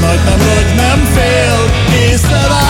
nagy nem, hogy nem fél, észre rá.